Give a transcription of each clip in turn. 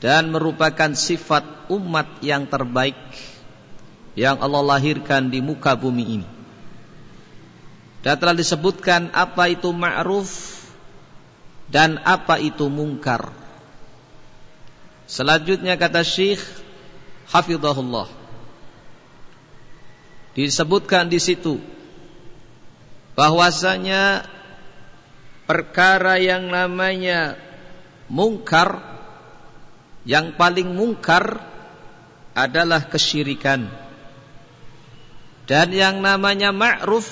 dan merupakan sifat umat yang terbaik yang Allah lahirkan di muka bumi ini. Dan telah disebutkan apa itu ma'ruf dan apa itu mungkar. Selanjutnya kata Syekh Hafizahullah disebutkan di situ bahwasanya perkara yang namanya mungkar yang paling mungkar adalah kesyirikan. Dan yang namanya ma'ruf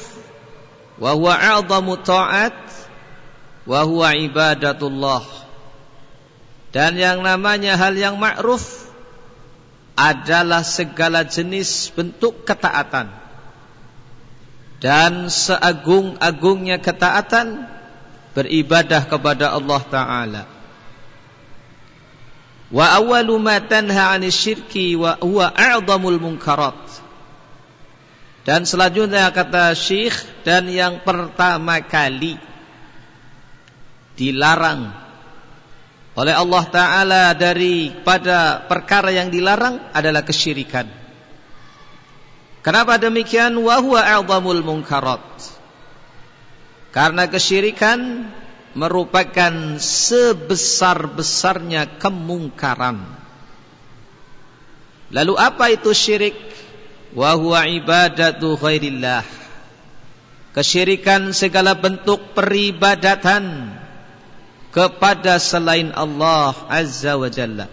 wa huwa a'zamu ta'at wa ibadatullah. Dan yang namanya hal yang ma'ruf adalah segala jenis bentuk ketaatan. Dan seagung-agungnya ketaatan beribadah kepada Allah Ta'ala. Wa awwalu ma tanha 'anil syirki wa huwa a'dhamul munkarat. Dan selanjutnya kata Syekh dan yang pertama kali dilarang oleh Allah taala dari pada perkara yang dilarang adalah kesyirikan. Kenapa demikian? Wa huwa a'dhamul munkarat. Karena kesyirikan merupakan sebesar-besarnya kemungkaran. Lalu apa itu syirik? Wa huwa ibadatu ghairillah. Kesyirikan segala bentuk peribadatan kepada selain Allah Azza wa Jalla.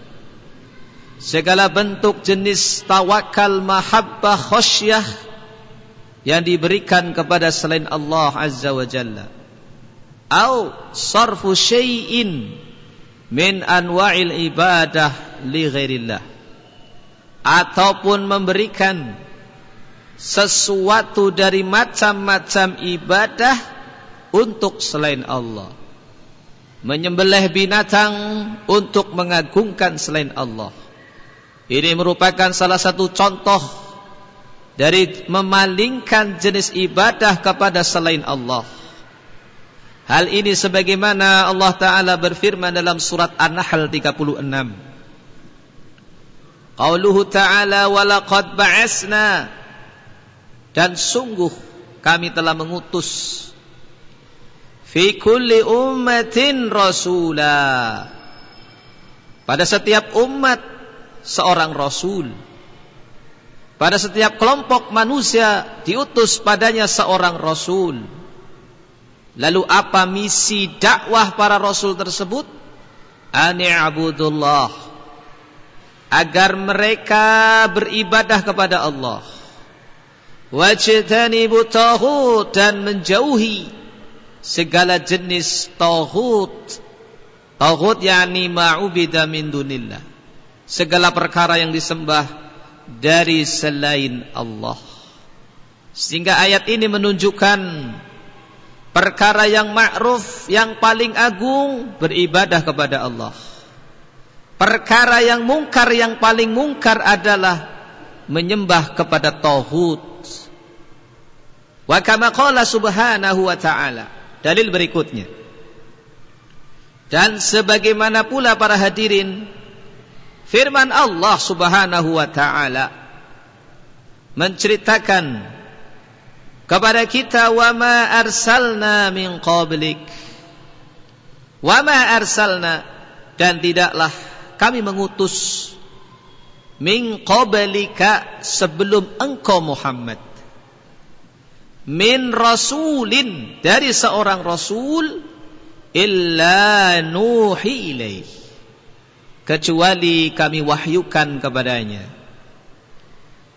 Segala bentuk jenis tawakal, mahabbah, khosyah yang diberikan kepada selain Allah Azza wa Jalla au sarfu syai'in min anwa'il ibadah li ghairillah. Ataupun memberikan sesuatu dari macam-macam ibadah untuk selain Allah. Menyembelih binatang untuk mengagungkan selain Allah. Ini merupakan salah satu contoh dari memalingkan jenis ibadah kepada selain Allah Hal ini sebagaimana Allah Ta'ala berfirman dalam surat An-Nahl 36. Qauluhu Ta'ala walaqad ba'asna. Dan sungguh kami telah mengutus fi kulli ummatin rasula. Pada setiap umat seorang rasul. Pada setiap kelompok manusia diutus padanya seorang rasul Lalu apa misi dakwah para rasul tersebut? Ani'budullah. Agar mereka beribadah kepada Allah. Wajtanibu taghut dan menjauhi segala jenis taghut. Taghut yakni ma'ubida min dunillah. Segala perkara yang disembah dari selain Allah. Sehingga ayat ini menunjukkan Perkara yang ma'ruf yang paling agung beribadah kepada Allah. Perkara yang mungkar yang paling mungkar adalah menyembah kepada tauhid. Wa kama qala subhanahu wa ta'ala. Dalil berikutnya. Dan sebagaimana pula para hadirin firman Allah Subhanahu wa taala menceritakan kepada kita wa ma arsalna min qablik. Wa ma arsalna dan tidaklah kami mengutus min qablika sebelum engkau Muhammad. Min rasulin dari seorang rasul illa nuhi ilaih kecuali kami wahyukan kepadanya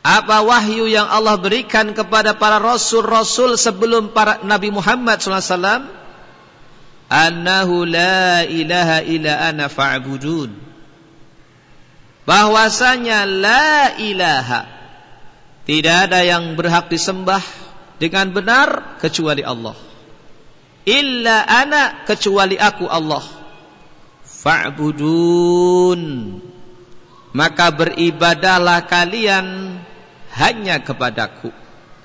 apa wahyu yang Allah berikan kepada para rasul-rasul sebelum para Nabi Muhammad SAW? Annahu la ilaha illa ana fa'budun. Bahwasanya la ilaha. Tidak ada yang berhak disembah dengan benar kecuali Allah. Illa ana kecuali aku Allah. Fa'budun. Maka beribadahlah kalian hanya kepadaku.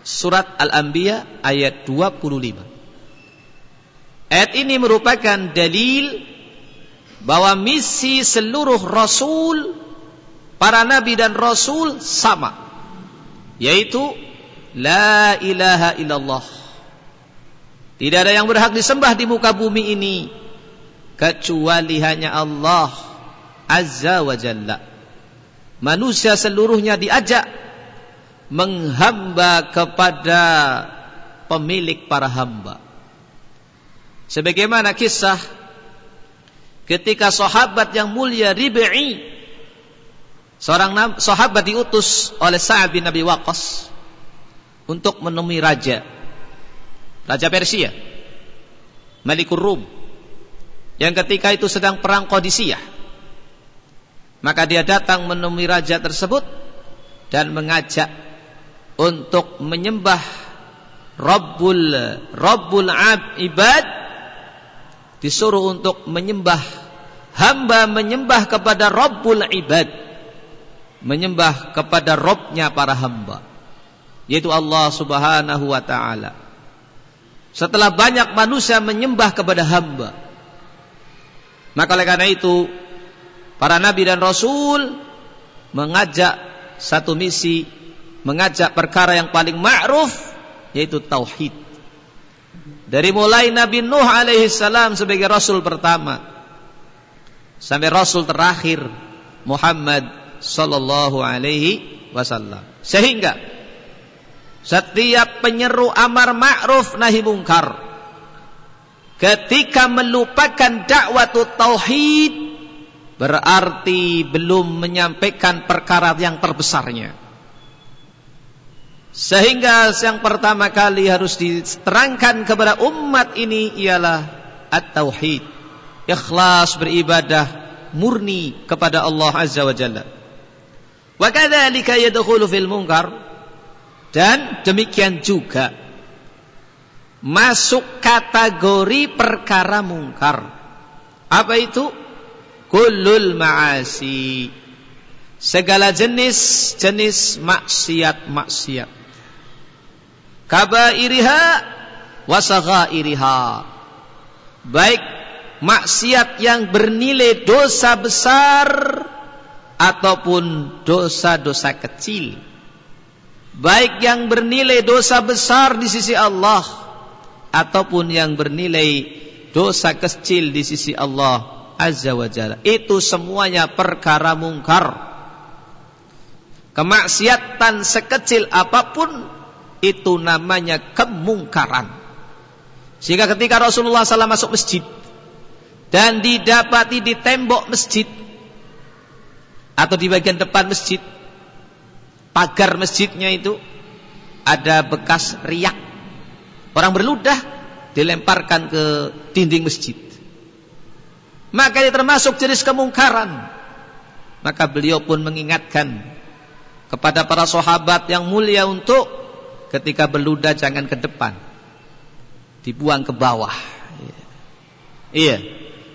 Surat Al-Anbiya ayat 25. Ayat ini merupakan dalil bahwa misi seluruh rasul para nabi dan rasul sama yaitu la ilaha illallah tidak ada yang berhak disembah di muka bumi ini kecuali hanya Allah azza wa jalla manusia seluruhnya diajak menghamba kepada pemilik para hamba. Sebagaimana kisah ketika sahabat yang mulia Rib'i seorang sahabat diutus oleh Sa'ad bin Abi Waqqas untuk menemui raja raja Persia Malikur Rum yang ketika itu sedang perang Qadisiyah. Maka dia datang menemui raja tersebut dan mengajak untuk menyembah Rabbul Rabbul Ab Ibad. Disuruh untuk menyembah hamba menyembah kepada Rabbul Ibad. Menyembah kepada Robnya para hamba yaitu Allah subhanahu wa ta'ala. Setelah banyak manusia menyembah kepada hamba maka oleh karena itu para nabi dan rasul mengajak satu misi mengajak perkara yang paling ma'ruf yaitu tauhid dari mulai Nabi Nuh alaihi salam sebagai rasul pertama sampai rasul terakhir Muhammad sallallahu alaihi wasallam. Sehingga setiap penyeru amar ma'ruf nahi mungkar ketika melupakan dakwah tauhid berarti belum menyampaikan perkara yang terbesarnya. Sehingga yang pertama kali harus diterangkan kepada umat ini ialah at-tauhid. Ikhlas beribadah murni kepada Allah Azza wa Jalla. Wa kadzalika yadkhulu fil munkar dan demikian juga masuk kategori perkara mungkar. Apa itu? Kullul ma'asi. Segala jenis jenis maksiat-maksiat kabairiha wasaghairiha baik maksiat yang bernilai dosa besar ataupun dosa-dosa kecil. Baik yang bernilai dosa besar di sisi Allah ataupun yang bernilai dosa kecil di sisi Allah Azza wa Jalla. Itu semuanya perkara mungkar. Kemaksiatan sekecil apa pun itu namanya kemungkaran. Sehingga ketika Rasulullah SAW masuk masjid dan didapati di tembok masjid atau di bagian depan masjid, pagar masjidnya itu ada bekas riak. Orang berludah dilemparkan ke dinding masjid. Maka ini termasuk jenis kemungkaran. Maka beliau pun mengingatkan kepada para sahabat yang mulia untuk ketika berludah jangan ke depan. Dibuang ke bawah. Iya.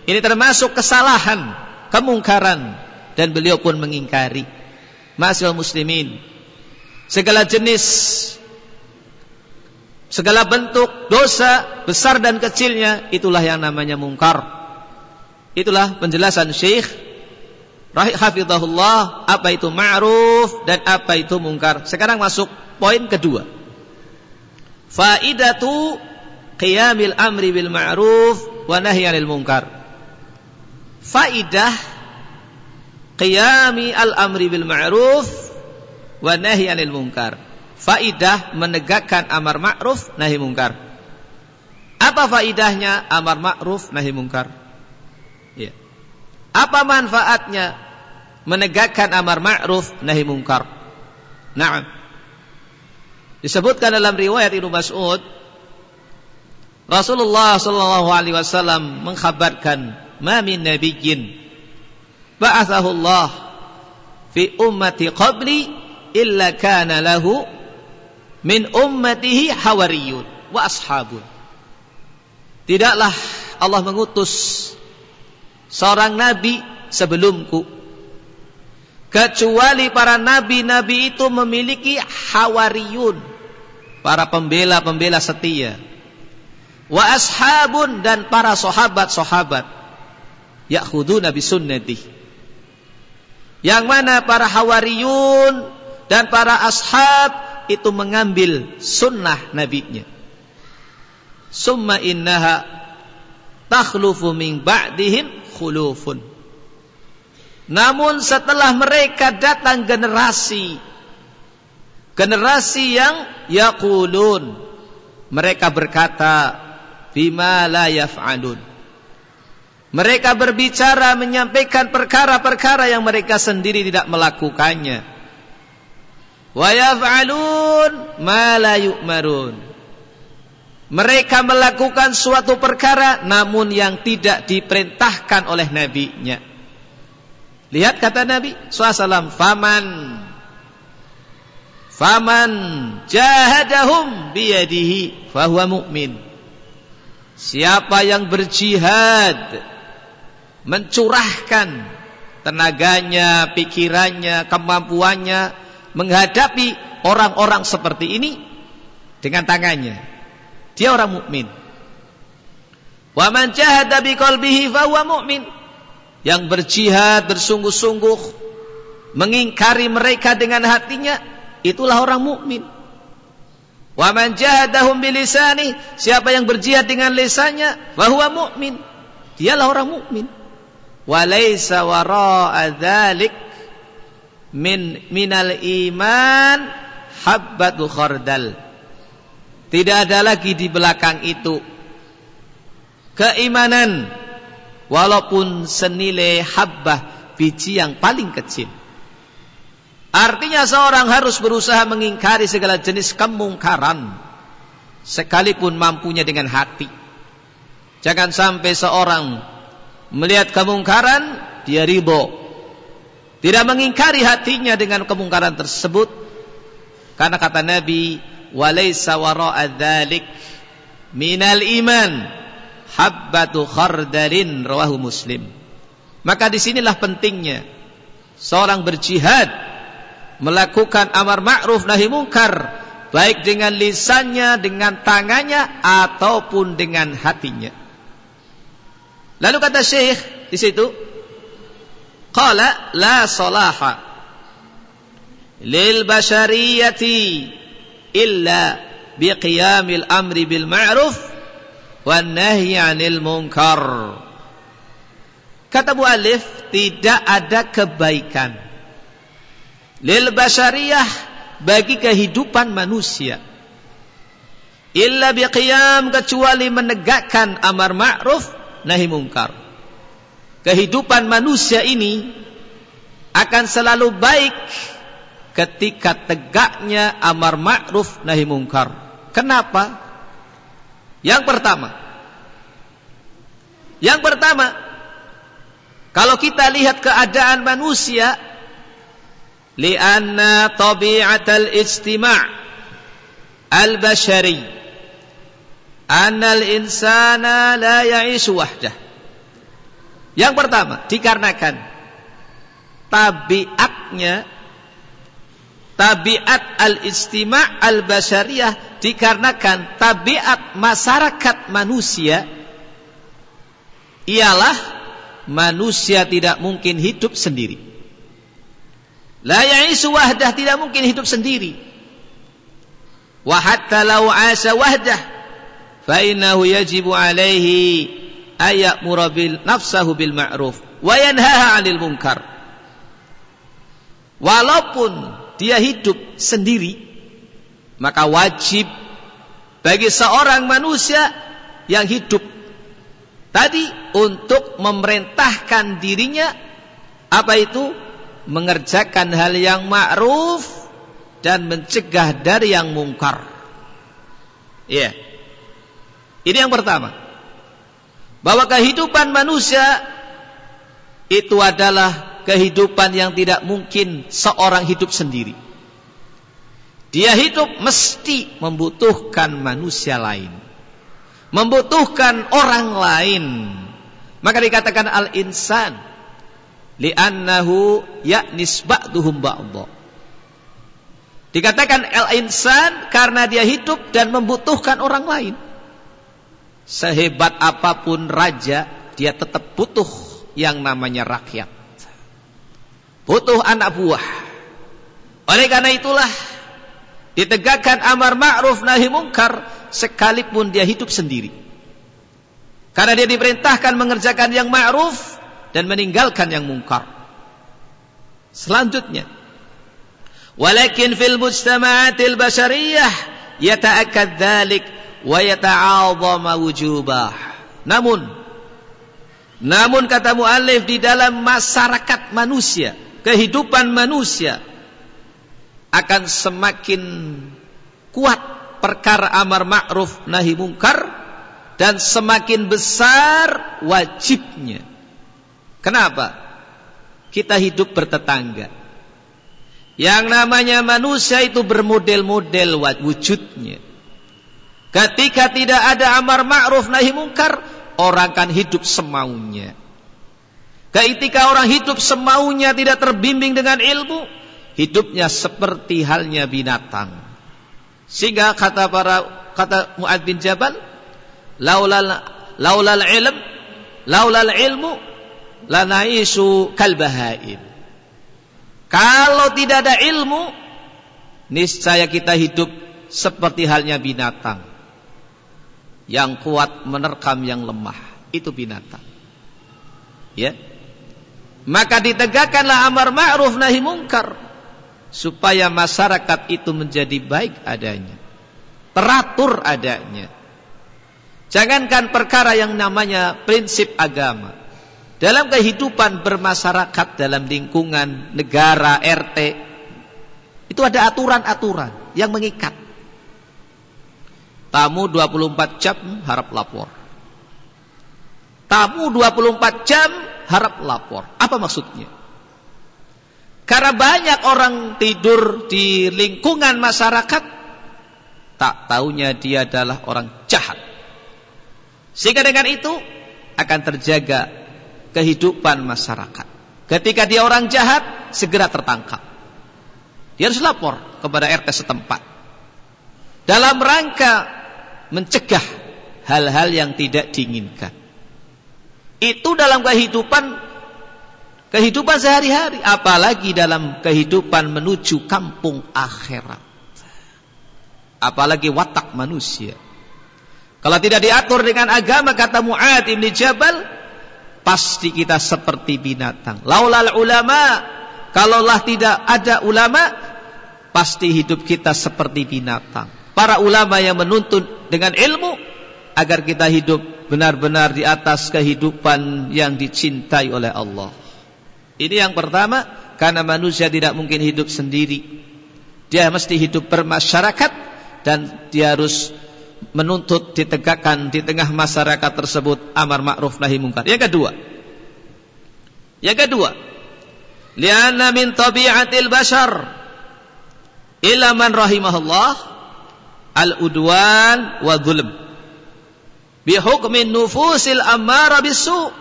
Ini termasuk kesalahan, kemungkaran dan beliau pun mengingkari. Masyaallah muslimin. Segala jenis segala bentuk dosa besar dan kecilnya itulah yang namanya mungkar. Itulah penjelasan Syekh Hafizahullah apa itu ma'ruf dan apa itu mungkar. Sekarang masuk poin kedua. Faidatu qiyamil amri bil ma'ruf wa nahyi 'anil munkar. Faidah qiyami al amri bil ma'ruf wa nahyi 'anil munkar. Faidah menegakkan amar ma'ruf nahi munkar. Apa faidahnya amar ma'ruf nahi munkar? Ya. Apa manfaatnya menegakkan amar ma'ruf nahi munkar? Naam. Disebutkan dalam riwayat Ibnu Mas'ud Rasulullah sallallahu alaihi wasallam mengkhabarkan ma min nabiyyin ba'athahu Allah fi ummati qabli illa kana lahu min ummatihi hawariyun wa ashabun. Tidaklah Allah mengutus seorang nabi sebelumku kecuali para nabi-nabi itu memiliki hawariyun para pembela-pembela setia wa ashabun dan para sahabat-sahabat ya'khuduna bi sunnati. Yang mana para hawariyun dan para ashab itu mengambil sunnah nabinya. Summa innaha takhlufu min ba'dihim khulufun. Namun setelah mereka datang generasi generasi yang yaqulun. Mereka berkata bima la yaf'alun. Mereka berbicara menyampaikan perkara-perkara yang mereka sendiri tidak melakukannya. Wa yaf'alun ma la yu'marun. Mereka melakukan suatu perkara namun yang tidak diperintahkan oleh nabinya. Lihat kata nabi SAW faman Faman jahadahum biyadihi fahuwa mu'min. Siapa yang berjihad mencurahkan tenaganya, pikirannya, kemampuannya menghadapi orang-orang seperti ini dengan tangannya. Dia orang mukmin. Wa man jahada biqalbihi fahuwa mu'min. Yang berjihad bersungguh-sungguh mengingkari mereka dengan hatinya itulah orang mukmin. Wa man jahadahum bilisani, siapa yang berjihad dengan lisannya, bahwa mukmin. Dialah orang mukmin. Wa laisa wara'a dzalik min minal iman habbatu khardal. Tidak ada lagi di belakang itu keimanan walaupun senilai habbah biji yang paling kecil. Artinya seorang harus berusaha mengingkari segala jenis kemungkaran. Sekalipun mampunya dengan hati. Jangan sampai seorang melihat kemungkaran, dia ribo. Tidak mengingkari hatinya dengan kemungkaran tersebut. Karena kata Nabi, walaysa wara'a minal iman habbatu khardalin rawahu muslim. Maka di sinilah pentingnya seorang berjihad melakukan amar ma'ruf nahi mungkar baik dengan lisannya, dengan tangannya ataupun dengan hatinya. Lalu kata Syekh di situ, qala la salaha lil bashariyati illa biqiyamil amri bil ma'ruf wan nahyi 'anil munkar. Kata Bu Alif, tidak ada kebaikan lil basariyah bagi kehidupan manusia. Illa biqiyam kecuali menegakkan amar ma'ruf nahi mungkar. Kehidupan manusia ini akan selalu baik ketika tegaknya amar ma'ruf nahi mungkar. Kenapa? Yang pertama. Yang pertama kalau kita lihat keadaan manusia لأن طبيعة الاجتماع البشري أن الإنسان لا يعيش وحده yang pertama dikarenakan tabiatnya tabiat al-istima' al-basyariyah dikarenakan tabiat masyarakat manusia ialah manusia tidak mungkin hidup sendiri La ya'isu wahdah tidak mungkin hidup sendiri. Wa hatta law 'asha wahdah fa innahu yajibu 'alaihi ayamura bil nafsahu bil ma'ruf wa yanhaha 'anil munkar. Walaupun dia hidup sendiri maka wajib bagi seorang manusia yang hidup tadi untuk memerintahkan dirinya apa itu mengerjakan hal yang ma'ruf dan mencegah dari yang mungkar. Iya. Ini yang pertama. Bahwa kehidupan manusia itu adalah kehidupan yang tidak mungkin seorang hidup sendiri. Dia hidup mesti membutuhkan manusia lain. Membutuhkan orang lain. Maka dikatakan al-insan li'annahu ya'nis ba'duhum ba'dha. Dikatakan al-insan karena dia hidup dan membutuhkan orang lain. Sehebat apa pun raja, dia tetap butuh yang namanya rakyat. Butuh anak buah. Oleh karena itulah ditegakkan amar ma'ruf nahi mungkar sekalipun dia hidup sendiri. Karena dia diperintahkan mengerjakan yang ma'ruf dan meninggalkan yang mungkar. Selanjutnya, walakin fil mujtama'atil bashariyah yata'akkad dhalik wa yata'azama wujubah. Namun namun kata muallif di dalam masyarakat manusia, kehidupan manusia akan semakin kuat perkara amar ma'ruf nahi mungkar dan semakin besar wajibnya. Kenapa? kita hidup bertetangga. Yang namanya manusia itu bermodel-model wujudnya. Ketika tidak ada amar ma'ruf nahi mungkar, orang akan hidup semaunya. Ketika orang hidup semaunya tidak terbimbing dengan ilmu, hidupnya seperti halnya binatang. Sehingga kata para kata Muad bin Jabal, laulal laulal ilm, laulal ilmu lanaisu kalbahaim. Kalau tidak ada ilmu, niscaya kita hidup seperti halnya binatang. Yang kuat menerkam yang lemah, itu binatang. Ya. Maka ditegakkanlah amar ma'ruf nahi mungkar supaya masyarakat itu menjadi baik adanya. Teratur adanya. Jangankan perkara yang namanya prinsip agama. Dalam kehidupan bermasyarakat dalam lingkungan negara RT itu ada aturan-aturan yang mengikat. Tamu 24 jam harap lapor. Tamu 24 jam harap lapor. Apa maksudnya? Karena banyak orang tidur di lingkungan masyarakat tak taunya dia adalah orang jahat. Sehingga dengan itu akan terjaga kehidupan masyarakat. Ketika dia orang jahat, segera tertangkap. Dia harus lapor kepada RT setempat. Dalam rangka mencegah hal-hal yang tidak diinginkan. Itu dalam kehidupan kehidupan sehari-hari, apalagi dalam kehidupan menuju kampung akhirat. Apalagi watak manusia. Kalau tidak diatur dengan agama kata Mu'ad ibn Jabal, pasti kita seperti binatang. Laulal ulama, kalaulah tidak ada ulama, pasti hidup kita seperti binatang. Para ulama yang menuntut dengan ilmu agar kita hidup benar-benar di atas kehidupan yang dicintai oleh Allah. Ini yang pertama, karena manusia tidak mungkin hidup sendiri. Dia mesti hidup bermasyarakat dan dia harus menuntut ditegakkan di tengah masyarakat tersebut amar ma'ruf nahi mungkar. Yang kedua. Yang kedua. Lianna min tabi'atil bashar illa man rahimahullah al-udwan wa dhulm. Bi hukmin nufusil ammara bisu.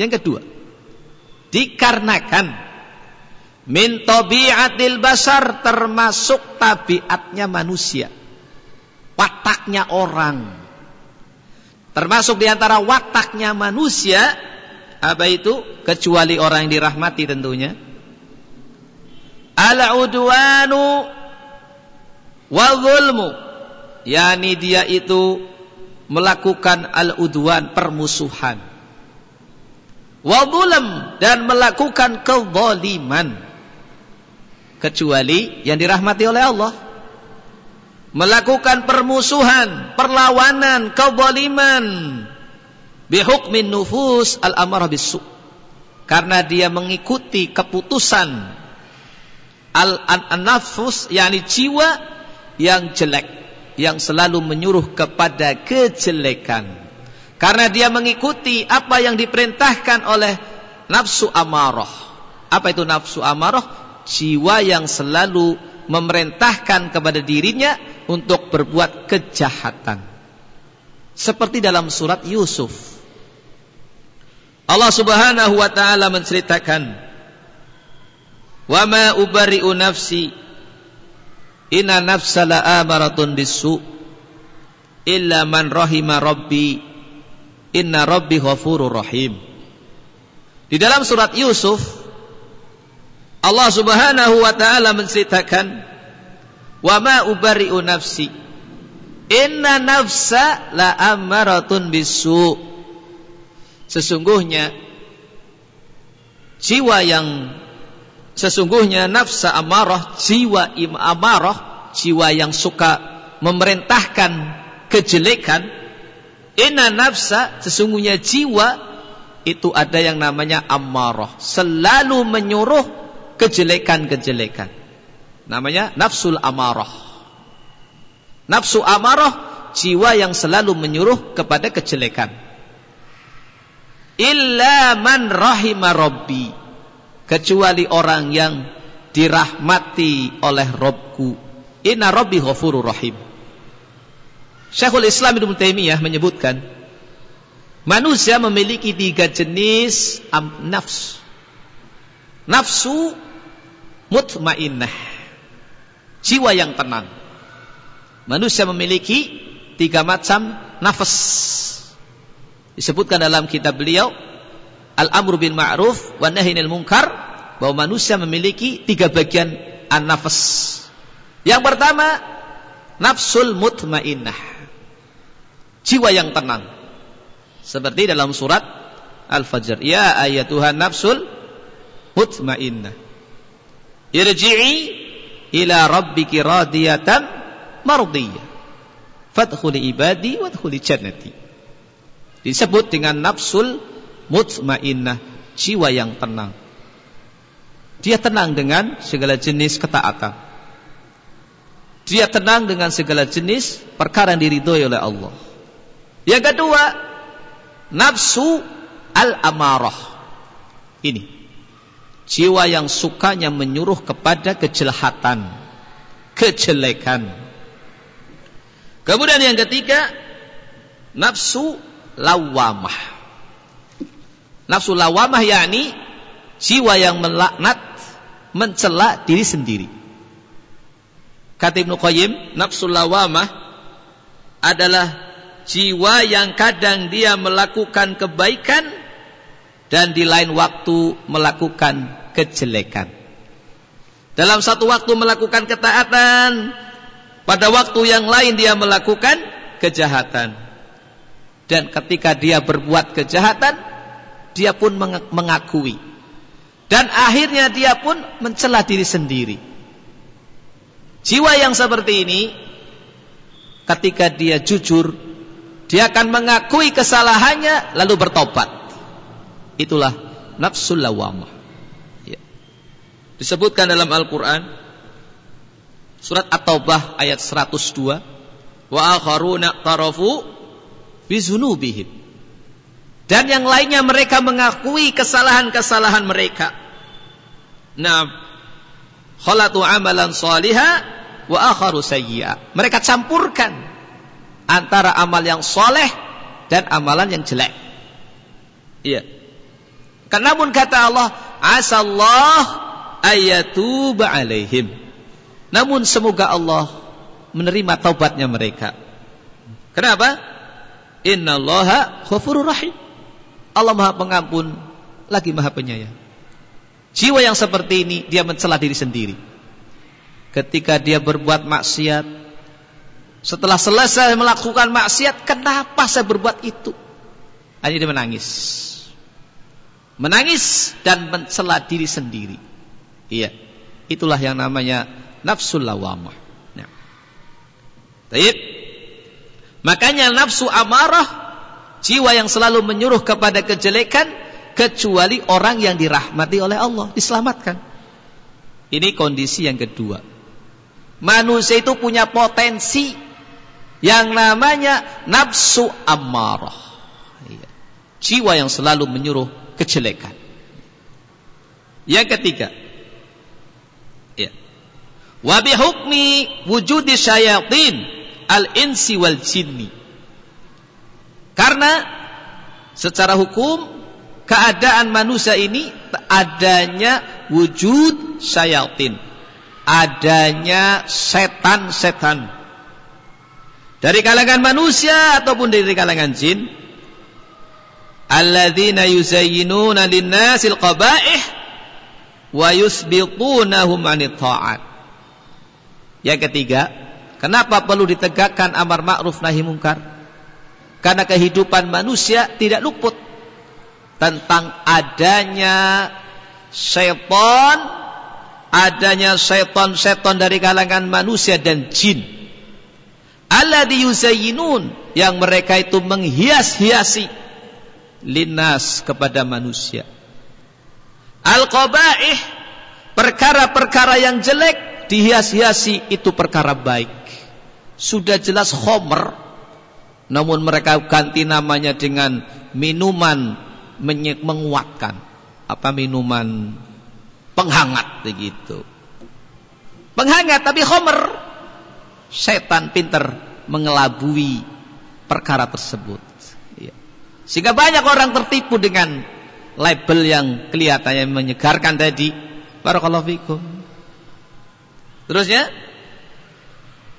Yang kedua. Dikarenakan min tabi'atil bashar termasuk tabiatnya manusia wataknya orang. Termasuk di antara wataknya manusia apa itu? Kecuali orang yang dirahmati tentunya. Al-udwanu wa zulmu. Yani dia itu melakukan al-udwan permusuhan. Wa zulm dan melakukan kezaliman. Kecuali yang dirahmati oleh Allah melakukan permusuhan, perlawanan, kezaliman bihukmin nufus al-amarah bisu. Karena dia mengikuti keputusan al-nafus yakni jiwa yang jelek yang selalu menyuruh kepada kejelekan. Karena dia mengikuti apa yang diperintahkan oleh nafsu amarah. Apa itu nafsu amarah? Jiwa yang selalu memerintahkan kepada dirinya untuk berbuat kejahatan. Seperti dalam surat Yusuf. Allah Subhanahu wa taala menceritakan, "Wa ma ubari'u nafsi inna nafsa la'amaratun bisu illa man rahima rabbi inna rabbi ghafurur rahim." Di dalam surat Yusuf Allah Subhanahu wa taala menceritakan wa ma ubari'u nafsi. Inna nafsa la ammaratun bisu. Sesungguhnya jiwa yang sesungguhnya nafsa amarah jiwa im amarah jiwa yang suka memerintahkan kejelekan. Inna nafsa sesungguhnya jiwa itu ada yang namanya amarah. Selalu menyuruh kejelekan-kejelekan namanya nafsul amarah. Nafsu amarah jiwa yang selalu menyuruh kepada kejelekan. Illa man rahima rabbi. Kecuali orang yang dirahmati oleh Robku inna rabbi ghafurur rahim. Syekhul Islam Ibnu Taimiyah menyebutkan manusia memiliki tiga jenis nafsu nafsu mutmainnah jiwa yang tenang manusia memiliki tiga macam nafas Disebutkan dalam kitab beliau Al-Amru bin Ma'ruf wa Nahinil Munkar bahwa manusia memiliki tiga bagian an-nafas. Yang pertama, nafsul mutmainnah. Jiwa yang tenang. Seperti dalam surat Al-Fajr. Ya ayatuhan nafsul mutmainnah. Irji'i ila rabbiki radiyatan mardiyah. Fadkhuli ibadi wadkhuli jannati disebut dengan nafsul mutmainnah, jiwa yang tenang. Dia tenang dengan segala jenis ketaatan. Dia tenang dengan segala jenis perkara yang diridhoi oleh Allah. Yang kedua, nafsu al-amarah. Ini jiwa yang sukanya menyuruh kepada kejelahatan, kejelekan. Kemudian yang ketiga, nafsu lawamah. Nafsu lawamah yakni jiwa yang melaknat, mencela diri sendiri. Kata Ibnu Qayyim, nafsu lawamah adalah jiwa yang kadang dia melakukan kebaikan dan di lain waktu melakukan kejelekan. Dalam satu waktu melakukan ketaatan, pada waktu yang lain dia melakukan kejahatan. Dan ketika dia berbuat kejahatan, dia pun mengakui. Dan akhirnya dia pun mencela diri sendiri. Jiwa yang seperti ini, ketika dia jujur, dia akan mengakui kesalahannya lalu bertobat. Itulah nafsul lawamah. Ya. Disebutkan dalam Al-Quran, surat At-Taubah ayat 102, wa akharuna tarafu bizunubihim. Dan yang lainnya mereka mengakui kesalahan-kesalahan mereka. Nah, khalatu amalan salihah wa akharu sayyi'a. Mereka campurkan antara amal yang soleh dan amalan yang jelek. Iya. Karena pun kata Allah, asallah ayatuba alaihim. Namun semoga Allah menerima taubatnya mereka. Kenapa? Innallaha ghafurur rahim. Allah Maha Pengampun lagi Maha Penyayang. Jiwa yang seperti ini dia mencela diri sendiri. Ketika dia berbuat maksiat, setelah selesai melakukan maksiat, kenapa saya berbuat itu? Hanya dia menangis. Menangis dan mencela diri sendiri. Iya. Itulah yang namanya nafsul lawamah. Nah. Baik. Makanya nafsu amarah jiwa yang selalu menyuruh kepada kejelekan kecuali orang yang dirahmati oleh Allah, diselamatkan. Ini kondisi yang kedua. Manusia itu punya potensi yang namanya nafsu amarah. Iya. Jiwa yang selalu menyuruh kejelekan. Yang ketiga, ya. Wa bihukmi wujudi syayatin al-insi wal jinni. Karena secara hukum keadaan manusia ini adanya wujud syayatin. Adanya setan-setan. Dari kalangan manusia ataupun dari kalangan jin. Alladzina yuzayyinuna lin-nasil qaba'ih wa yusbiqunahum 'anit ta'at. Yang ketiga, kenapa perlu ditegakkan amar ma'ruf nahi mungkar? Karena kehidupan manusia tidak luput tentang adanya syaitan, adanya syaitan-syaitan dari kalangan manusia dan jin. Alladhi yuzayyinun yang mereka itu menghias-hiasi linnas kepada manusia. Al-qaba'ih perkara-perkara yang jelek dihias-hiasi itu perkara baik. Sudah jelas homer namun mereka ganti namanya dengan minuman menguatkan. Apa minuman penghangat begitu. Penghangat tapi homer. Setan pinter mengelabui perkara tersebut. Sehingga banyak orang tertipu dengan label yang kelihatannya menyegarkan tadi. Barakallahu fikum. Terusnya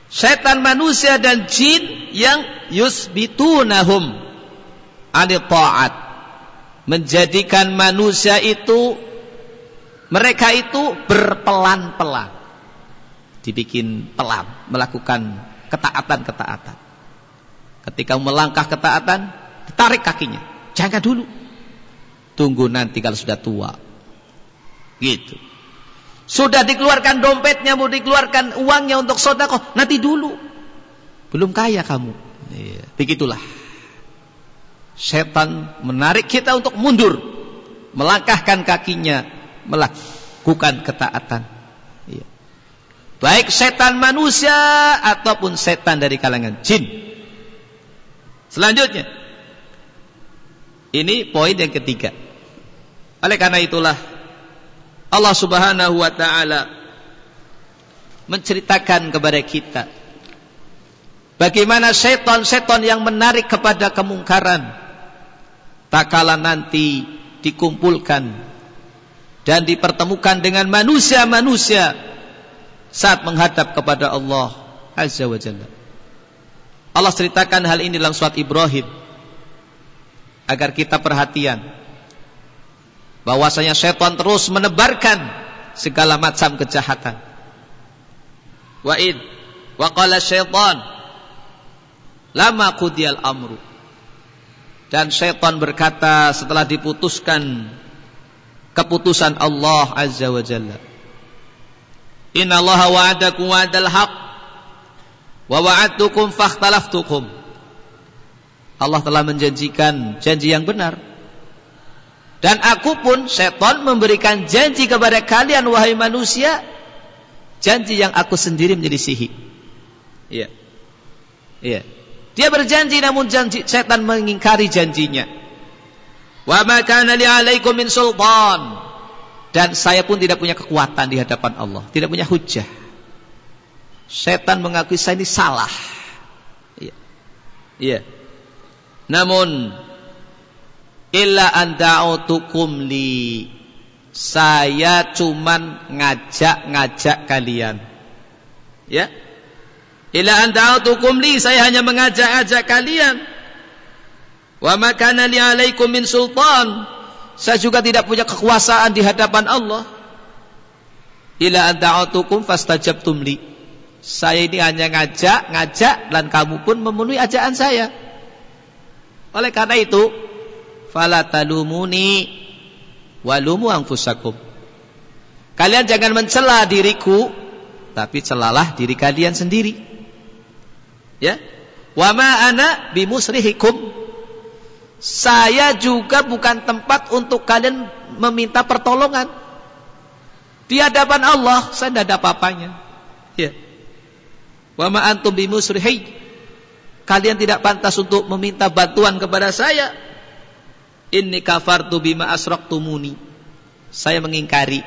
setan manusia dan jin yang yusbitunahum anil ta'at menjadikan manusia itu mereka itu berpelan-pelan dibikin pelan melakukan ketaatan-ketaatan ketika melangkah ketaatan ditarik kakinya jangan dulu Tunggu nanti kalau sudah tua. Gitu. Sudah dikeluarkan dompetnya, mau dikeluarkan uangnya untuk sodako. Nanti dulu. Belum kaya kamu. Iya. Begitulah. Setan menarik kita untuk mundur. Melangkahkan kakinya. Melakukan ketaatan. Iya. Baik setan manusia ataupun setan dari kalangan jin. Selanjutnya. Ini poin yang ketiga. Oleh karena itulah Allah Subhanahu wa taala menceritakan kepada kita bagaimana setan-setan yang menarik kepada kemungkaran tak kala nanti dikumpulkan dan dipertemukan dengan manusia-manusia saat menghadap kepada Allah Azza wa Jalla. Allah ceritakan hal ini dalam surat Ibrahim agar kita perhatian bahwasanya setan terus menebarkan segala macam kejahatan. Wa id wa qala syaitan lama qudiyal amru. Dan syaitan berkata setelah diputuskan keputusan Allah Azza wa Jalla. Inna Allah wa'adakum wa'adal haq wa wa'adtukum fakhtalaftukum. Allah telah menjanjikan janji yang benar dan aku pun seton memberikan janji kepada kalian wahai manusia janji yang aku sendiri menyelisihi. Iya. Iya. Dia berjanji namun janji setan mengingkari janjinya. Wa ma kana li 'alaikum min sultan. Dan saya pun tidak punya kekuatan di hadapan Allah, tidak punya hujah. Setan mengakui saya ini salah. Iya. Iya. Namun illa anda'utukum li saya cuman ngajak-ngajak kalian. Ya? Illa anda'utukum li saya hanya mengajak-ajak kalian. Wa makana li alaikum min sultan saya juga tidak punya kekuasaan di hadapan Allah. Illa anda'utukum fastajabtum li saya ini hanya ngajak, ngajak dan kamu pun memenuhi ajakan saya oleh karena itu fala talumuni walumu anfusakum. Kalian jangan mencela diriku, tapi celalah diri kalian sendiri. Ya. Wa ma ana bimusrihikum. Saya juga bukan tempat untuk kalian meminta pertolongan. Di hadapan Allah saya tidak ada apa-apanya. Ya. Wa ma antum bimusrihi. Kalian tidak pantas untuk meminta bantuan kepada saya Inni kafartu bima asraktumuni. Saya mengingkari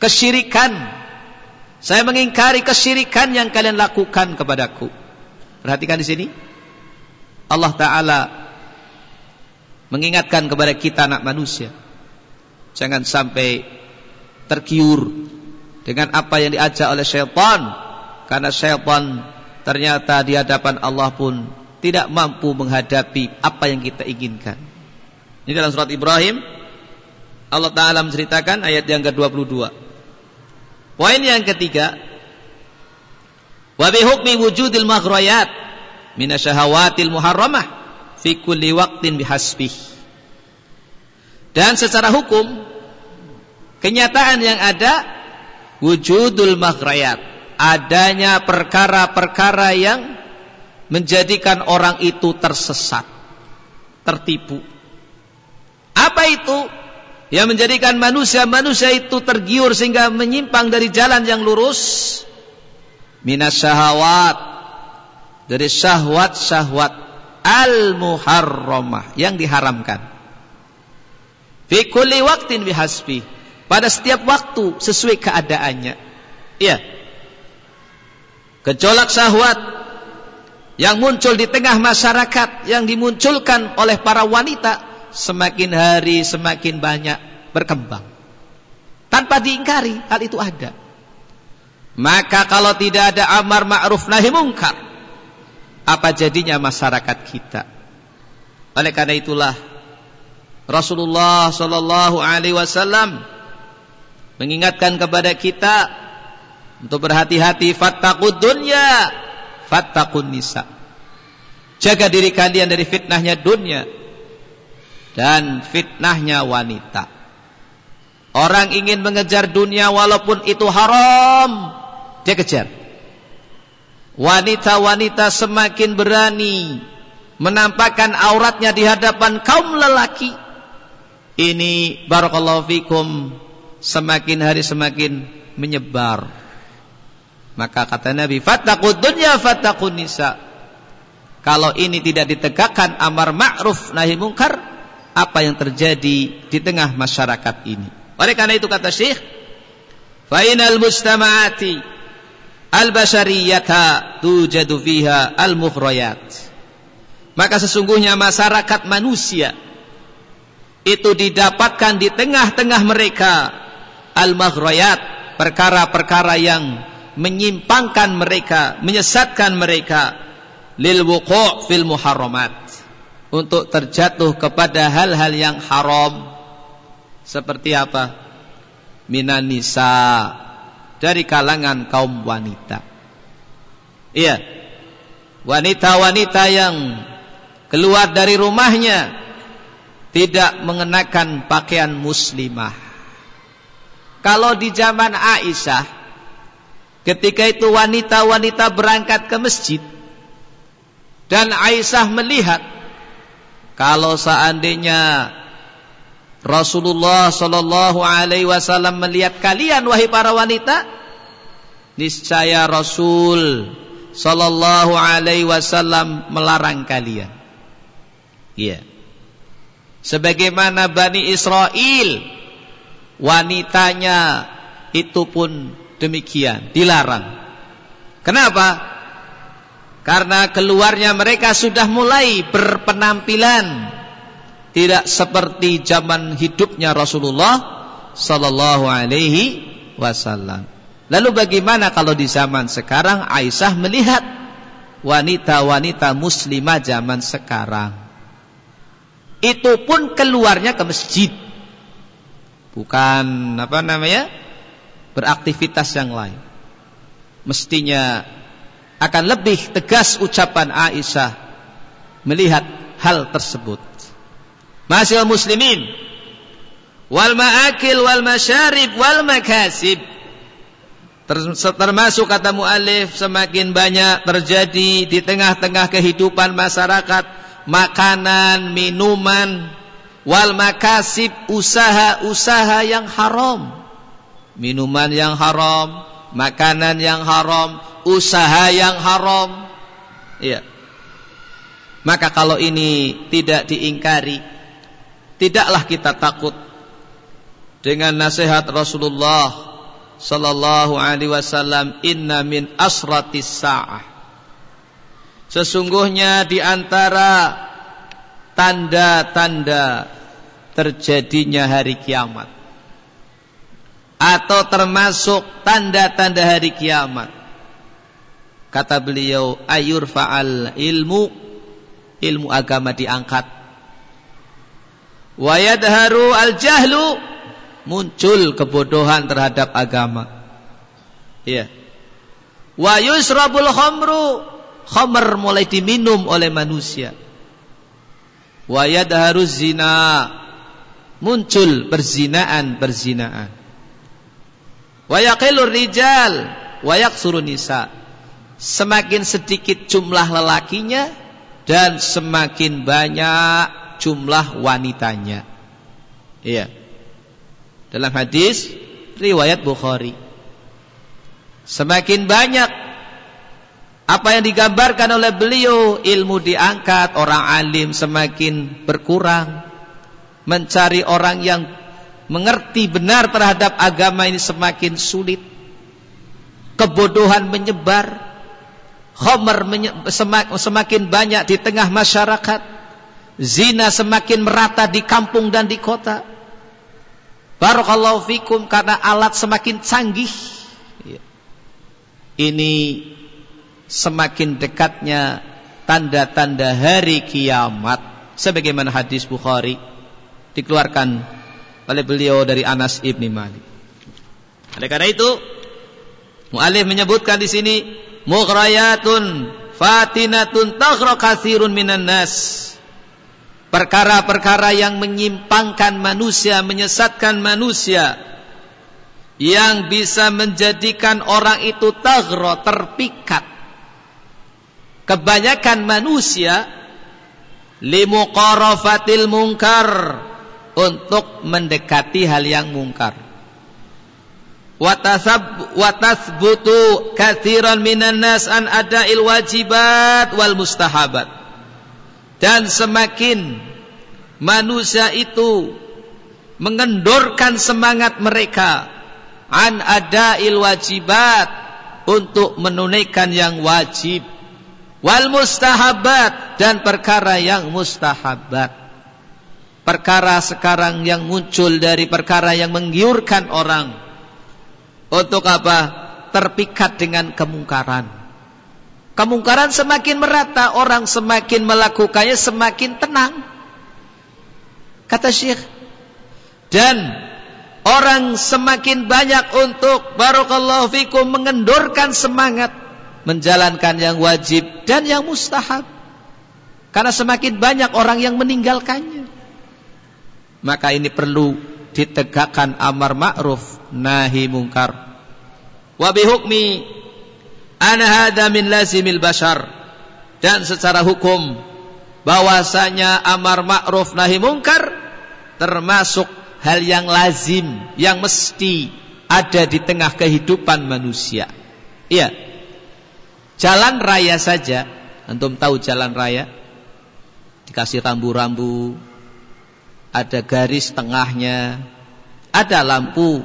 kesyirikan. Saya mengingkari kesyirikan yang kalian lakukan kepadaku. Perhatikan di sini. Allah taala mengingatkan kepada kita anak manusia. Jangan sampai tergiur dengan apa yang diajak oleh syaitan karena syaitan ternyata di hadapan Allah pun tidak mampu menghadapi apa yang kita inginkan. Ini dalam surat Ibrahim Allah Ta'ala menceritakan ayat yang ke-22. Poin yang ketiga Wa bihukmi wujudil maghrayat Minasyahawatil muharramah Fi kulli waqtin bihasbih. Dan secara hukum Kenyataan yang ada Wujudul maghrayat Adanya perkara-perkara yang Menjadikan orang itu tersesat Tertipu Apa itu? Yang menjadikan manusia-manusia itu tergiur sehingga menyimpang dari jalan yang lurus minas syahwat dari syahwat-syahwat al-muharramah yang diharamkan. Fi kulli waqtin bihasbi. Pada setiap waktu sesuai keadaannya. Iya. Gejolak syahwat yang muncul di tengah masyarakat yang dimunculkan oleh para wanita semakin hari semakin banyak berkembang. Tanpa diingkari, hal itu ada. Maka kalau tidak ada amar ma'ruf nahi mungkar, apa jadinya masyarakat kita? Oleh karena itulah Rasulullah sallallahu alaihi wasallam mengingatkan kepada kita untuk berhati-hati fattaqud dunya fattaqun nisa. Jaga diri kalian dari fitnahnya dunia dan fitnahnya wanita. Orang ingin mengejar dunia walaupun itu haram, dia kejar. Wanita-wanita semakin berani menampakkan auratnya di hadapan kaum lelaki. Ini barakallahu fikum semakin hari semakin menyebar. Maka kata Nabi, "Fattaqud dunya fattaqun nisa." Kalau ini tidak ditegakkan amar ma'ruf nahi mungkar, apa yang terjadi di tengah masyarakat ini. Oleh karena itu kata Syekh, "Fainal mustama'ati al-bashariyata tujadu fiha al-mughrayat." Maka sesungguhnya masyarakat manusia itu didapatkan di tengah-tengah mereka al-maghrayat, perkara-perkara yang menyimpangkan mereka, menyesatkan mereka lil wuqu' fil muharramat untuk terjatuh kepada hal-hal yang haram seperti apa? Minan nisa dari kalangan kaum wanita. Iya. Wanita-wanita yang keluar dari rumahnya tidak mengenakan pakaian muslimah. Kalau di zaman Aisyah ketika itu wanita-wanita berangkat ke masjid dan Aisyah melihat kalau seandainya Rasulullah Shallallahu Alaihi Wasallam melihat kalian wahai para wanita, niscaya Rasul Shallallahu Alaihi Wasallam melarang kalian. Iya. Sebagaimana Bani Israel wanitanya itu pun demikian dilarang. Kenapa? Karena keluarnya mereka sudah mulai berpenampilan tidak seperti zaman hidupnya Rasulullah sallallahu alaihi wasallam. Lalu bagaimana kalau di zaman sekarang Aisyah melihat wanita-wanita muslimah zaman sekarang? Itu pun keluarnya ke masjid. Bukan apa namanya? Beraktivitas yang lain. Mestinya akan lebih tegas ucapan Aisyah melihat hal tersebut. Masih muslimin wal ma'akil wal masyarib wal makasib termasuk kata muallif semakin banyak terjadi di tengah-tengah kehidupan masyarakat makanan, minuman wal makasib usaha-usaha yang haram minuman yang haram makanan yang haram usaha yang haram. Iya. Maka kalau ini tidak diingkari, tidaklah kita takut dengan nasihat Rasulullah sallallahu alaihi wasallam, "Inna min asratis sa'ah." Sesungguhnya di antara tanda-tanda terjadinya hari kiamat atau termasuk tanda-tanda hari kiamat Kata beliau ayur faal ilmu ilmu agama diangkat. Wa yadharu al-jahlu muncul kebodohan terhadap agama. Iya. Wa yusrabul khamru khamr mulai diminum oleh manusia. Wa yadharu zina muncul perzinaan-perzinaan. Wa rijal wa nisa. Semakin sedikit jumlah lelakinya dan semakin banyak jumlah wanitanya. Iya. Dalam hadis riwayat Bukhari. Semakin banyak apa yang digambarkan oleh beliau, ilmu diangkat, orang alim semakin berkurang. Mencari orang yang mengerti benar terhadap agama ini semakin sulit. Kebodohan menyebar. Khomer semakin banyak di tengah masyarakat Zina semakin merata di kampung dan di kota. Barakallahu fikum karena alat semakin canggih. Ya. Ini semakin dekatnya tanda-tanda hari kiamat. Sebagaimana hadis Bukhari dikeluarkan oleh beliau dari Anas ibni Malik. Oleh karena itu, Mu'alif menyebutkan di sini mughrayatun fatinatun taghra minan nas perkara-perkara yang menyimpangkan manusia, menyesatkan manusia yang bisa menjadikan orang itu tagro, terpikat. Kebanyakan manusia limuqarafatil mungkar untuk mendekati hal yang mungkar. Watasbutu kathiran minan nas an ada'il wajibat wal mustahabat. Dan semakin manusia itu mengendorkan semangat mereka an adail wajibat untuk menunaikan yang wajib. Wal mustahabat dan perkara yang mustahabat perkara sekarang yang muncul dari perkara yang menggiurkan orang untuk apa terpikat dengan kemungkaran Kemungkaran semakin merata, orang semakin melakukannya semakin tenang. Kata Syekh. Dan orang semakin banyak untuk barakallahu fikum mengendorkan semangat menjalankan yang wajib dan yang mustahab. Karena semakin banyak orang yang meninggalkannya. Maka ini perlu ditegakkan amar ma'ruf nahi mungkar. Wa bihukmi Ana hada min lazimil bashar. Dan secara hukum bahwasanya amar ma'ruf nahi mungkar termasuk hal yang lazim, yang mesti ada di tengah kehidupan manusia. Iya. Jalan raya saja, antum tahu jalan raya? Dikasih rambu-rambu, ada garis tengahnya, ada lampu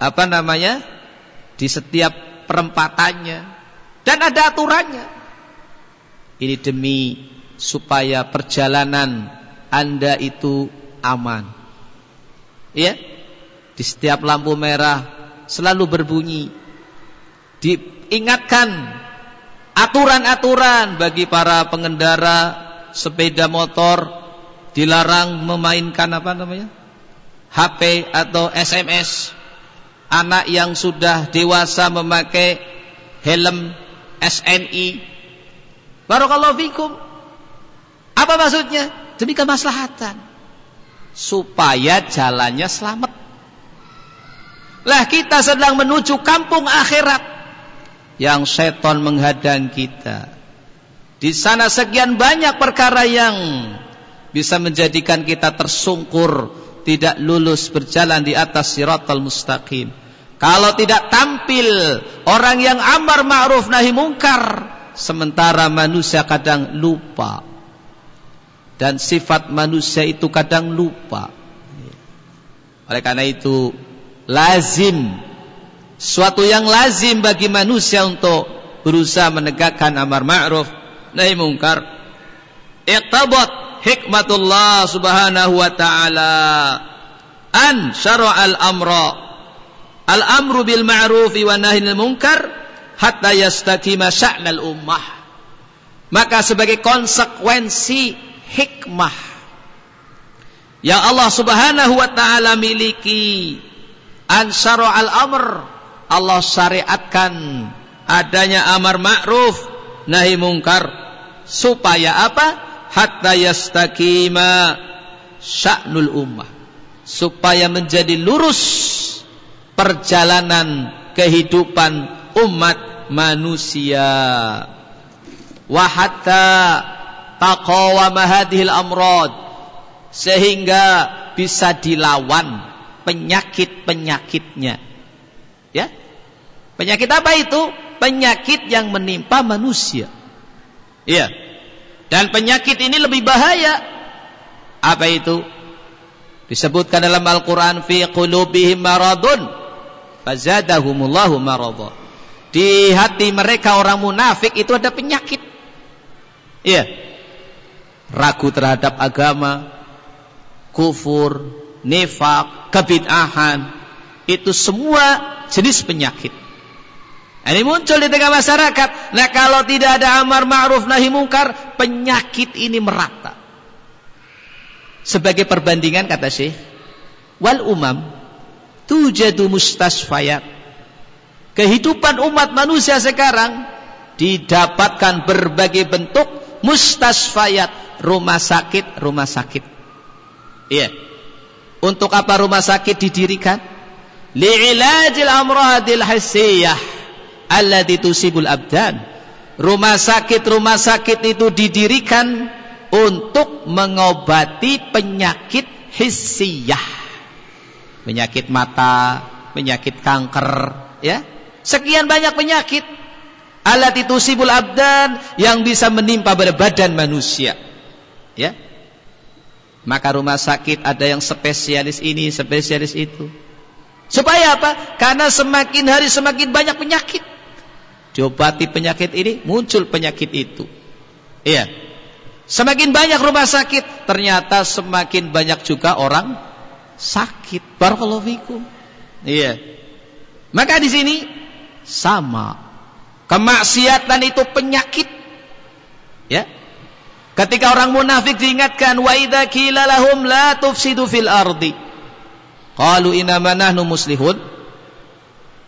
apa namanya? Di setiap perempatannya dan ada aturannya. Ini demi supaya perjalanan Anda itu aman. Ya. Di setiap lampu merah selalu berbunyi. Diingatkan aturan-aturan bagi para pengendara sepeda motor dilarang memainkan apa namanya? HP atau SMS anak yang sudah dewasa memakai helm SNI. Barakallahu fikum. Apa maksudnya? Demi kemaslahatan. Supaya jalannya selamat. Lah kita sedang menuju kampung akhirat. Yang seton menghadang kita. Di sana sekian banyak perkara yang bisa menjadikan kita tersungkur tidak lulus berjalan di atas siratal mustaqim. Kalau tidak tampil orang yang amar ma'ruf nahi mungkar, sementara manusia kadang lupa. Dan sifat manusia itu kadang lupa. Oleh karena itu lazim suatu yang lazim bagi manusia untuk berusaha menegakkan amar ma'ruf nahi mungkar. Iqtabat hikmatullah subhanahu wa ta'ala. An syara'al amra al amru bil ma'ruf wa nahyil munkar hatta yastakima sya'nal ummah. Maka sebagai konsekuensi hikmah yang Allah Subhanahu wa taala miliki ansara al-amr Allah syariatkan adanya amar ma'ruf nahi mungkar supaya apa hatta yastaqima sya'nul ummah. Supaya menjadi lurus perjalanan kehidupan umat manusia. Wa hatta taqawama hadhil amrad. Sehingga bisa dilawan penyakit-penyakitnya. Ya? Penyakit apa itu? Penyakit yang menimpa manusia. Iya dan penyakit ini lebih bahaya. Apa itu? Disebutkan dalam Al-Qur'an fi qulubihim maradun fazadahumullahu maradha di hati mereka orang munafik itu ada penyakit. Iya. Ragu terhadap agama kufur nifak kebid'ahan. Itu semua jenis penyakit ini muncul di tengah masyarakat. Nah kalau tidak ada amar ma'ruf nahi mungkar, penyakit ini merata. Sebagai perbandingan kata Syekh, wal umam tujadu mustasfayat. Kehidupan umat manusia sekarang didapatkan berbagai bentuk mustasfayat, rumah sakit, rumah sakit. Iya. Untuk apa rumah sakit didirikan? Li'ilajil amradil hissiyah alladhi tusibul abdan. Rumah sakit-rumah sakit itu didirikan untuk mengobati penyakit hissiyah. Penyakit mata, penyakit kanker, ya. Sekian banyak penyakit alat itu sibul abdan yang bisa menimpa badan manusia. Ya. Maka rumah sakit ada yang spesialis ini, spesialis itu. Supaya apa? Karena semakin hari semakin banyak penyakit. Diobati penyakit ini, muncul penyakit itu. Iya. Semakin banyak rumah sakit, ternyata semakin banyak juga orang sakit. Barakallahu fikum. Iya. Maka di sini sama. Kemaksiatan itu penyakit. Ya. Ketika orang munafik diingatkan wa idza qila lahum la tufsidu fil ardi qalu inna nahnu muslihun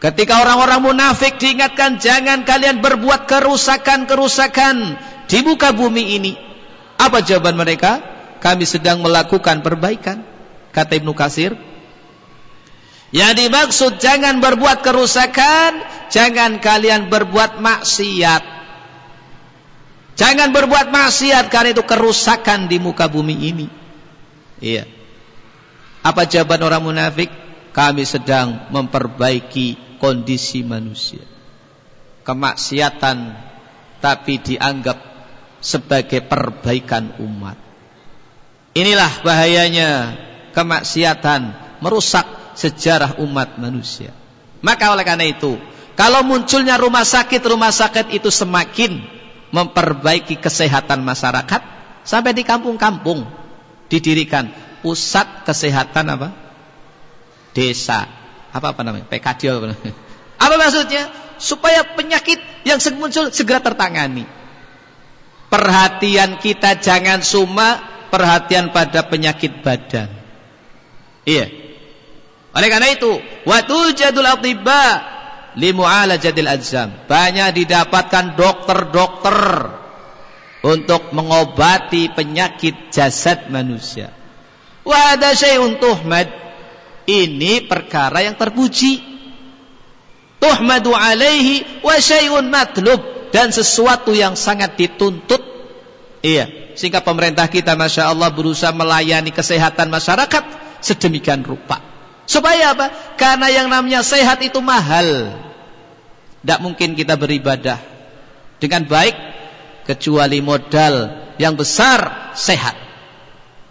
Ketika orang-orang munafik diingatkan jangan kalian berbuat kerusakan-kerusakan di muka bumi ini. Apa jawaban mereka? Kami sedang melakukan perbaikan. Kata Ibnu Kasir. Yang dimaksud jangan berbuat kerusakan, jangan kalian berbuat maksiat. Jangan berbuat maksiat karena itu kerusakan di muka bumi ini. Iya. Apa jawaban orang munafik? Kami sedang memperbaiki kondisi manusia. Kemaksiatan tapi dianggap sebagai perbaikan umat. Inilah bahayanya kemaksiatan merusak sejarah umat manusia. Maka oleh karena itu, kalau munculnya rumah sakit, rumah sakit itu semakin memperbaiki kesehatan masyarakat sampai di kampung-kampung didirikan pusat kesehatan apa? Desa. Apa apa namanya? PKD apa? Apa maksudnya? Supaya penyakit yang muncul segera tertangani. Perhatian kita jangan cuma perhatian pada penyakit badan. Iya. Oleh karena itu, waktu jadul atibba limu'alajatil ajzam. Banyak didapatkan dokter-dokter untuk mengobati penyakit jasad manusia. Wa ada syai'un tuhmad. Ini perkara yang terpuji. Tuhmadu alaihi wa syai'un matlub dan sesuatu yang sangat dituntut. Iya, sehingga pemerintah kita Masya Allah berusaha melayani kesehatan masyarakat sedemikian rupa. Supaya apa? Karena yang namanya sehat itu mahal. Tidak mungkin kita beribadah dengan baik kecuali modal yang besar sehat.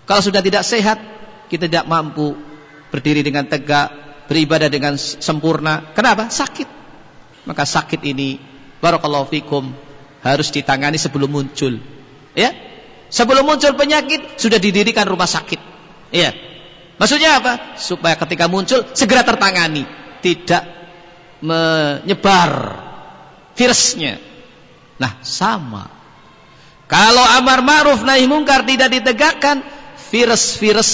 Kalau sudah tidak sehat, kita tidak mampu berdiri dengan tegak, beribadah dengan sempurna. Kenapa? Sakit. Maka sakit ini barakallahu fikum harus ditangani sebelum muncul. Ya. Sebelum muncul penyakit sudah didirikan rumah sakit. Ya. Maksudnya apa? Supaya ketika muncul segera tertangani, tidak menyebar virusnya. Nah, sama. Kalau amar ma'ruf nahi mungkar tidak ditegakkan, virus-virus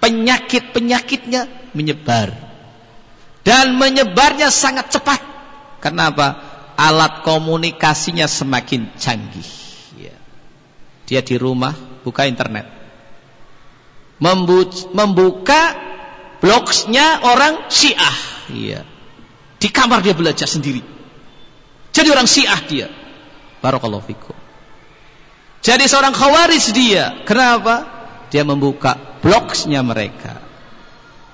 penyakit-penyakitnya menyebar. Dan menyebarnya sangat cepat. Kenapa? Alat komunikasinya semakin canggih. Ya. Dia di rumah, buka internet. Membuka blogsnya orang Syiah. Iya. Di kamar dia belajar sendiri. Jadi orang Syiah dia. Barakallahu fikum. Jadi seorang khawarij dia. Kenapa? Dia membuka blogsnya mereka.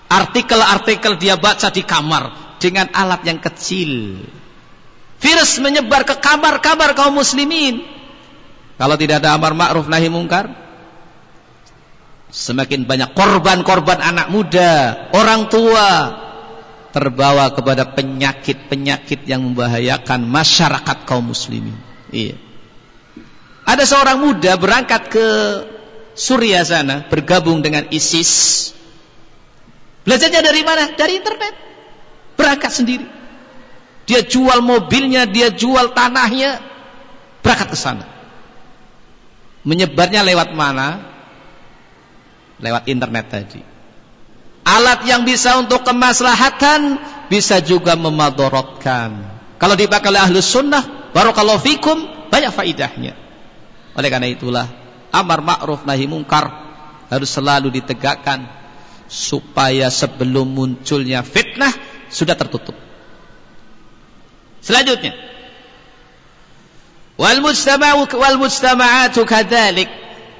Artikel-artikel dia baca di kamar dengan alat yang kecil. Virus menyebar ke kamar-kamar kaum muslimin. Kalau tidak ada amar ma'ruf nahi mungkar, semakin banyak korban-korban anak muda, orang tua terbawa kepada penyakit-penyakit yang membahayakan masyarakat kaum muslimin. Iya. Ada seorang muda berangkat ke Suriah sana bergabung dengan ISIS. Belajarnya dari mana? Dari internet. Berangkat sendiri. Dia jual mobilnya, dia jual tanahnya, berangkat ke sana. Menyebarnya lewat mana? Lewat internet tadi. Alat yang bisa untuk kemaslahatan bisa juga memadorotkan. Kalau dipakai oleh ahlus sunnah, barakallahu fikum, banyak faidahnya. Oleh karena itulah amar ma'ruf nahi mungkar harus selalu ditegakkan supaya sebelum munculnya fitnah sudah tertutup. Selanjutnya wal mujtama'u wal mujtama'atu kadzalik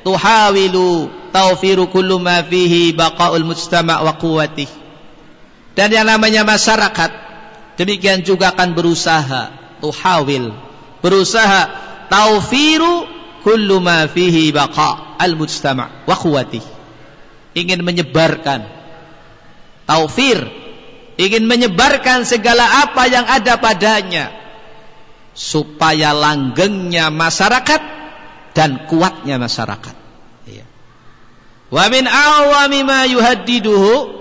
tuhawilu tawfiru kullu ma fihi baqa'ul mujtama' wa quwwatih. Dan yang namanya masyarakat demikian juga akan berusaha tuhawil berusaha taufiru kullu ma fihi baqa al mujtama wa ingin menyebarkan taufir ingin menyebarkan segala apa yang ada padanya. Supaya langgengnya masyarakat dan kuatnya masyarakat. Iya. wa min awami ma yuhaddiduhu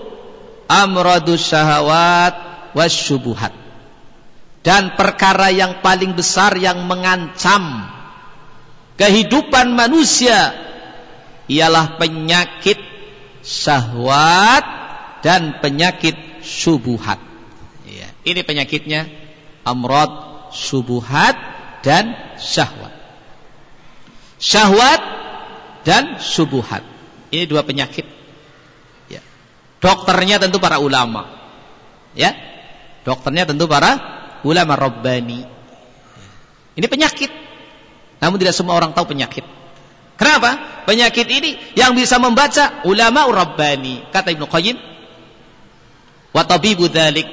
amradu syahawat wasyubuhat dan perkara yang paling besar yang mengancam kehidupan manusia ialah penyakit syahwat dan penyakit subuhat. Ya, ini penyakitnya amrod subuhat dan syahwat. Syahwat dan subuhat. Ini dua penyakit. Ya. Dokternya tentu para ulama. Ya. Dokternya tentu para ulama Rabbani. Ini penyakit namun tidak semua orang tahu penyakit. Kenapa? Penyakit ini yang bisa membaca ulama Rabbani. Kata Ibnu Qayyim, wa tabibu dzalik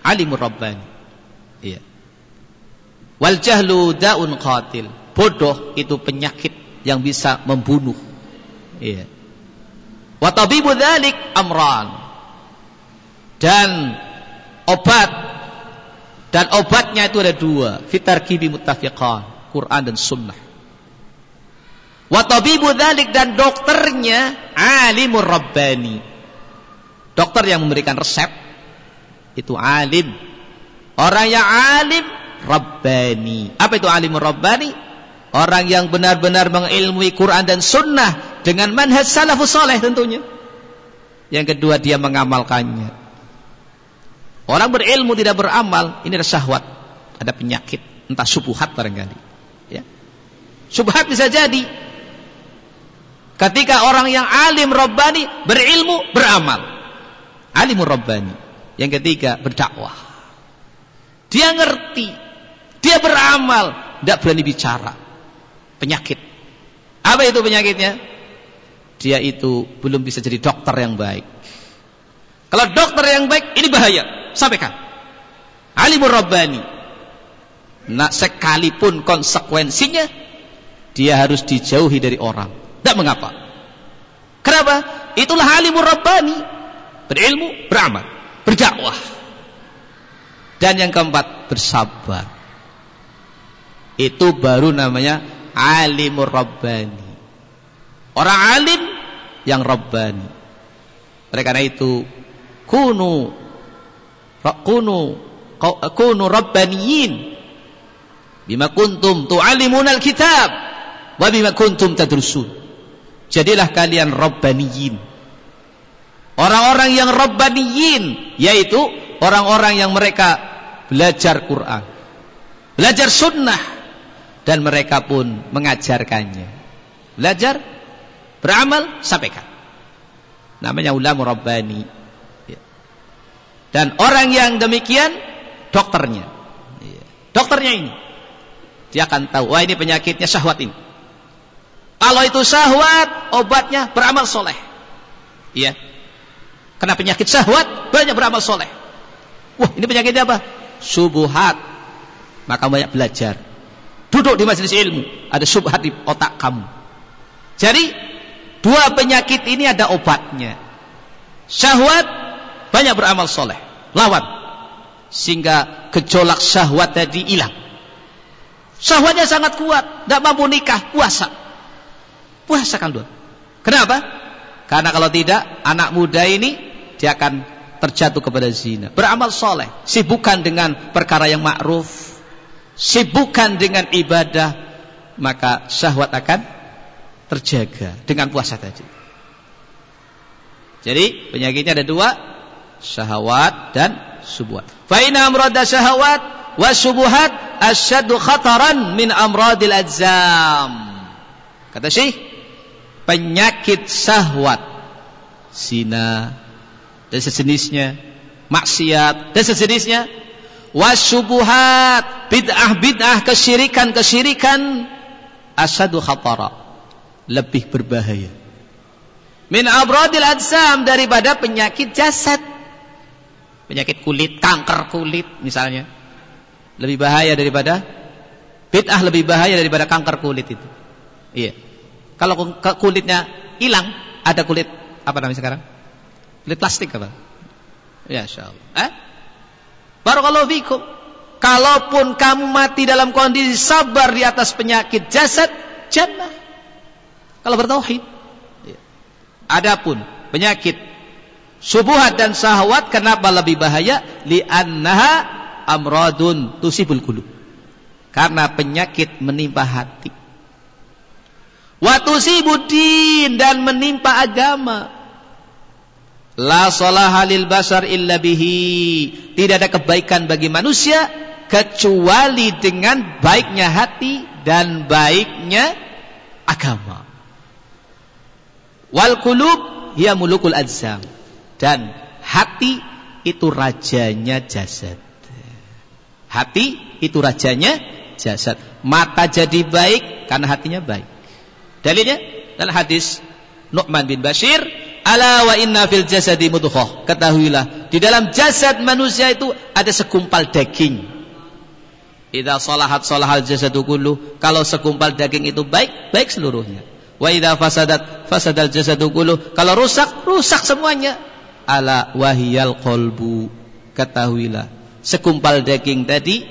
alimur Rabbani. Iya. Wal jahlu daun qatil. Bodoh itu penyakit yang bisa membunuh. Iya. Wa tabibu dzalik amran. Dan obat dan obatnya itu ada dua. Fitar kibi muttafiqan Quran dan Sunnah. Watabibu dalik dan dokternya alimur rabbani. Dokter yang memberikan resep itu alim. Orang yang alim rabbani. Apa itu alimur rabbani? Orang yang benar-benar mengilmui Quran dan Sunnah dengan manhaj salafus soleh tentunya. Yang kedua dia mengamalkannya. Orang berilmu tidak beramal, ini ada syahwat, ada penyakit, entah subuhat barangkali. Subhat bisa jadi. Ketika orang yang alim Rabbani berilmu, beramal. Alimur Rabbani. Yang ketiga, berdakwah. Dia ngerti. Dia beramal. Tidak berani bicara. Penyakit. Apa itu penyakitnya? Dia itu belum bisa jadi dokter yang baik. Kalau dokter yang baik, ini bahaya. Sampaikan. Alimur Rabbani. Nah, sekalipun konsekuensinya dia harus dijauhi dari orang. Tidak mengapa. Kenapa? Itulah alimur rabbani. Berilmu, beramal, berdakwah. Dan yang keempat, bersabar. Itu baru namanya alimur rabbani. Orang alim yang rabbani. Oleh karena itu, kunu kunu kunu rabbaniyin bima kuntum tu'allimunal kitab wa bima kuntum tadrusun. Jadilah kalian rabbaniyin. Orang-orang yang rabbaniyin yaitu orang-orang yang mereka belajar Quran, belajar sunnah dan mereka pun mengajarkannya. Belajar, beramal, sampaikan. Namanya ulama rabbani. Ya. Dan orang yang demikian dokternya. Ya. Dokternya ini dia akan tahu, wah ini penyakitnya syahwat ini. Kalau itu syahwat, obatnya beramal soleh. Iya. Kena penyakit syahwat, banyak beramal soleh. Wah, ini penyakitnya apa? Subuhat. Maka banyak belajar. Duduk di majelis ilmu, ada subhat di otak kamu. Jadi, dua penyakit ini ada obatnya. Syahwat, banyak beramal soleh. Lawan. Sehingga gejolak syahwat tadi hilang. Syahwatnya sangat kuat, tidak mampu nikah, puasa. Puasa kan dua. Kenapa? Karena kalau tidak, anak muda ini dia akan terjatuh kepada zina. Beramal soleh, sibukkan dengan perkara yang ma'ruf, sibukkan dengan ibadah, maka syahwat akan terjaga dengan puasa tadi. Jadi penyakitnya ada dua, syahwat dan subuhat. Faina amrada syahwat wa subuhat asyaddu khataran min amradil adzam. Kata Syekh, penyakit syahwat, zina, dan sejenisnya, maksiat dan sejenisnya, wasyubuhat, bid'ah-bid'ah, kesyirikan-kesyirikan, asadu khatara, lebih berbahaya. Min abradil adsam daripada penyakit jasad. Penyakit kulit, kanker kulit misalnya. Lebih bahaya daripada bid'ah lebih bahaya daripada kanker kulit itu. Iya. Kalau kulitnya hilang, ada kulit apa namanya sekarang? Kulit plastik apa? Ya Allah. Eh? Barakallahu fikum. Kalaupun kamu mati dalam kondisi sabar di atas penyakit jasad, jannah. Kalau bertauhid. Ya. Adapun penyakit subuhat dan syahwat kenapa lebih bahaya? Li'annaha amradun tusibul qulub. Karena penyakit menimpa hati. Wa tusibudin dan menimpa agama. La salaha lil basar illa bihi. Tidak ada kebaikan bagi manusia kecuali dengan baiknya hati dan baiknya agama. Wal qulub hiya mulukul adzam. Dan hati itu rajanya jasad. Hati itu rajanya jasad. Mata jadi baik karena hatinya baik. Dalilnya dalam hadis Nu'man bin Bashir Ala wa inna fil jasadi mudghah. Ketahuilah, di dalam jasad manusia itu ada segumpal daging. Idza salahat salahal jasadu kullu. Kalau segumpal daging itu baik, baik seluruhnya. Wa idza fasadat fasadal jasadu kullu. Kalau rusak, rusak semuanya. Ala wahiyal qalbu. Ketahuilah, segumpal daging tadi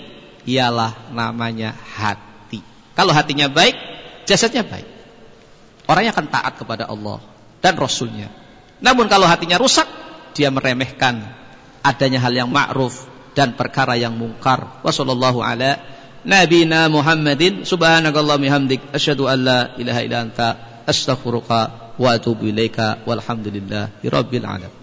ialah namanya hati. Kalau hatinya baik, jasadnya baik. Orangnya akan taat kepada Allah dan Rasulnya. Namun kalau hatinya rusak, dia meremehkan adanya hal yang ma'ruf dan perkara yang mungkar. Wassallallahu ala nabina Muhammadin subhanakallah mihamdik asyhadu an la ilaha illa anta astaghfiruka wa atubu ilaika walhamdulillahi rabbil alamin.